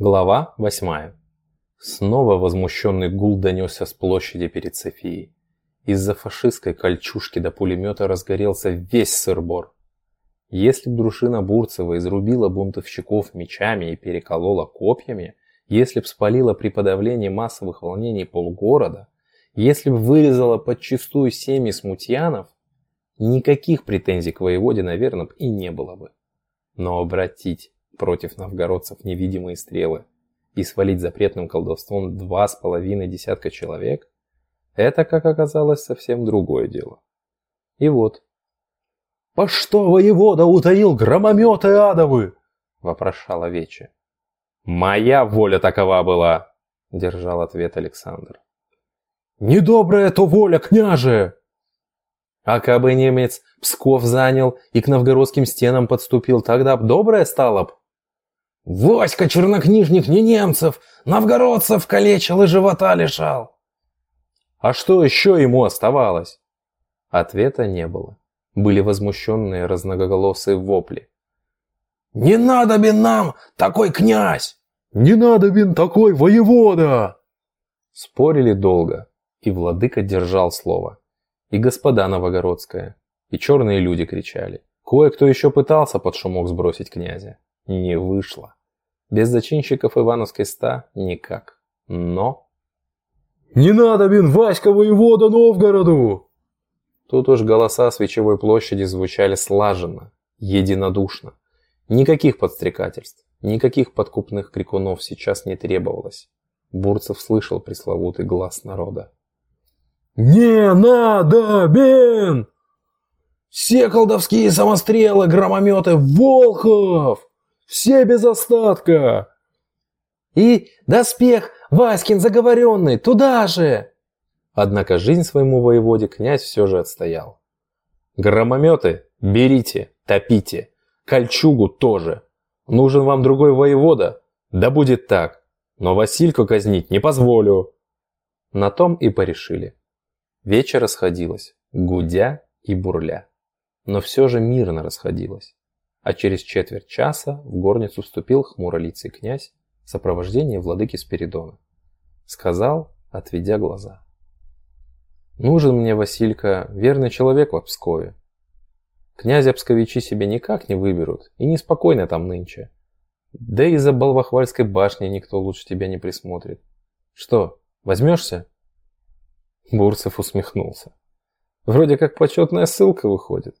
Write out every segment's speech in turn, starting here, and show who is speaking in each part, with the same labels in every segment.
Speaker 1: Глава восьмая. Снова возмущенный гул донесся с площади перед Софией. Из-за фашистской кольчужки до пулемета разгорелся весь сырбор. Если б дружина Бурцева изрубила бунтовщиков мечами и переколола копьями, если б спалила при подавлении массовых волнений полгорода, если б вырезала подчистую семьи смутьянов, никаких претензий к воеводе, наверное, и не было бы. Но обратить против новгородцев невидимые стрелы и свалить запретным колдовством два с половиной десятка человек, это, как оказалось, совсем другое дело. И вот.
Speaker 2: «По что воевода утаил громометы адовы?» – вопрошала Вече.
Speaker 1: «Моя воля такова была!» – держал ответ Александр.
Speaker 2: «Недобрая то воля, княже!»
Speaker 1: А кабы немец Псков занял и к новгородским стенам подступил, тогда б доброе стало б.
Speaker 2: Васька чернокнижник не немцев, новгородцев калечил и живота лишал.
Speaker 1: А что еще ему оставалось? Ответа не было. Были возмущенные разноголосые вопли.
Speaker 2: «Не надобен нам такой князь!
Speaker 3: Не надобен такой воевода!»
Speaker 1: Спорили долго, и владыка держал слово. И господа Новогородская, и черные люди кричали. Кое-кто еще пытался под шумок сбросить князя. Не вышло. Без зачинщиков Ивановской ста никак. Но...
Speaker 3: «Не надо, бин, Васька воевода Новгороду!»
Speaker 1: Тут уж голоса с Вечевой площади звучали слаженно, единодушно. Никаких подстрекательств, никаких подкупных крикунов сейчас не требовалось. Бурцев слышал пресловутый глаз народа.
Speaker 3: «Не надо, Бен!
Speaker 2: Все колдовские самострелы, громометы, Волхов!» Все без остатка!»
Speaker 4: «И доспех Васькин заговоренный, туда же!»
Speaker 1: Однако жизнь своему воеводе князь все же отстоял. «Громометы берите, топите, кольчугу тоже. Нужен вам другой воевода? Да будет так. Но Васильку казнить не позволю». На том и порешили. Вечер расходилась, гудя и бурля. Но все же мирно расходилась а через четверть часа в горницу вступил хмуролицый князь в сопровождении владыки Спиридона. Сказал, отведя глаза. «Нужен мне, Василька, верный человек в Пскове. Князя Псковичи себе никак не выберут, и неспокойно там нынче. Да и за Балвахвальской башней никто лучше тебя не присмотрит. Что, возьмешься?» Бурцев усмехнулся. «Вроде как почетная ссылка выходит.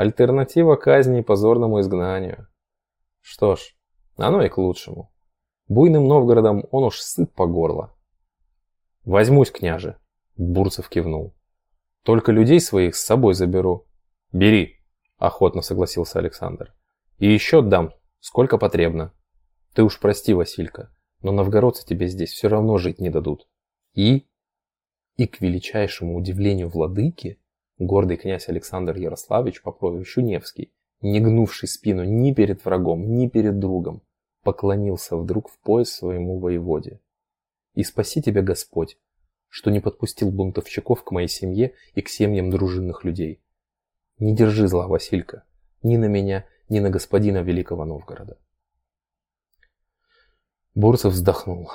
Speaker 1: Альтернатива казни и позорному изгнанию. Что ж, оно и к лучшему. Буйным Новгородом он уж сыт по горло. «Возьмусь, княже», – Бурцев кивнул. «Только людей своих с собой заберу». «Бери», – охотно согласился Александр. «И еще дам, сколько потребно. Ты уж прости, Василька, но новгородцы тебе здесь все равно жить не дадут». И... И к величайшему удивлению владыки, Гордый князь Александр Ярославич по прозвищу Невский, не гнувший спину ни перед врагом, ни перед другом, поклонился вдруг в пояс своему воеводе. «И спаси тебя Господь, что не подпустил бунтовщиков к моей семье и к семьям дружинных людей. Не держи зла, Василька, ни на меня, ни на господина Великого Новгорода». Бурцев вздохнул.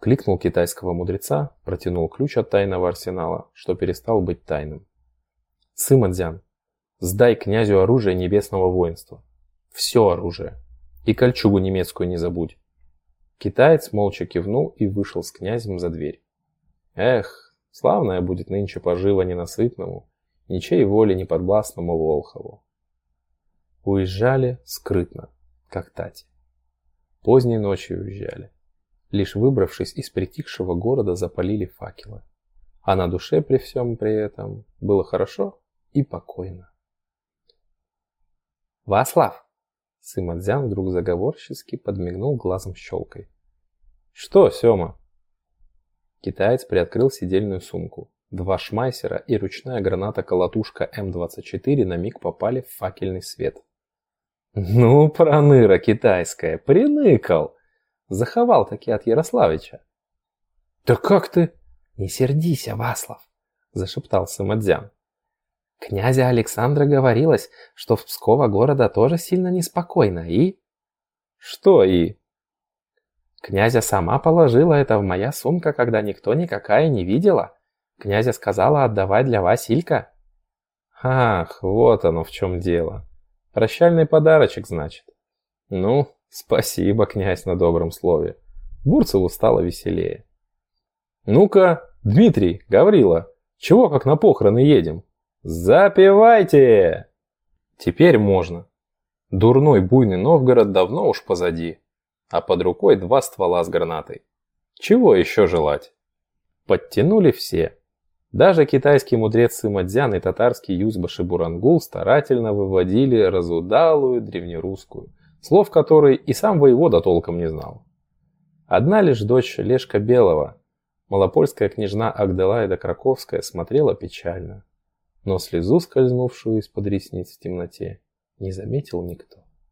Speaker 1: Кликнул китайского мудреца, протянул ключ от тайного арсенала, что перестал быть тайным. Сымадзян, сдай князю оружие небесного воинства. Все оружие. И кольчугу немецкую не забудь. Китаец молча кивнул и вышел с князем за дверь. Эх, славная будет нынче пожива ненасытному, ничей воли не подвластному Волхову. Уезжали скрытно, как тати. Поздней ночью уезжали. Лишь выбравшись из притихшего города, запалили факелы. А на душе при всем при этом было хорошо и покойно. «Васлав!» Сымадзян вдруг заговорчески подмигнул глазом щелкой. «Что, Сёма?» Китаец приоткрыл сидельную сумку. Два шмайсера и ручная граната-колотушка М-24 на миг попали в факельный свет. «Ну, проныра китайская, приныкал!» Заховал таки от Ярославича.
Speaker 2: «Да как ты?»
Speaker 4: «Не сердись, Васлав!» Зашептал Сымадзян. Князя Александра говорилось, что в Пскова города тоже сильно неспокойно, и...
Speaker 1: Что и?
Speaker 4: Князя сама положила это в моя сумка, когда никто никакая не видела. Князя сказала отдавать для Василька.
Speaker 1: Ах, вот оно в чем дело. Прощальный подарочек, значит. Ну, спасибо, князь, на добром слове. Бурцеву стало веселее. Ну-ка, Дмитрий, Гаврила, чего как на похороны едем? Запивайте! Теперь можно. Дурной буйный Новгород давно уж позади а под рукой два ствола с гранатой. Чего еще желать? Подтянули все. Даже китайский мудрец Сымадзян и татарский Юзбаши Бурангул старательно выводили разудалую древнерусскую, слов которой и сам воевода толком не знал. Одна лишь дочь Лешка Белого, малопольская княжна Агделаида Краковская, смотрела печально, но слезу, скользнувшую из-под ресниц в темноте, не заметил никто.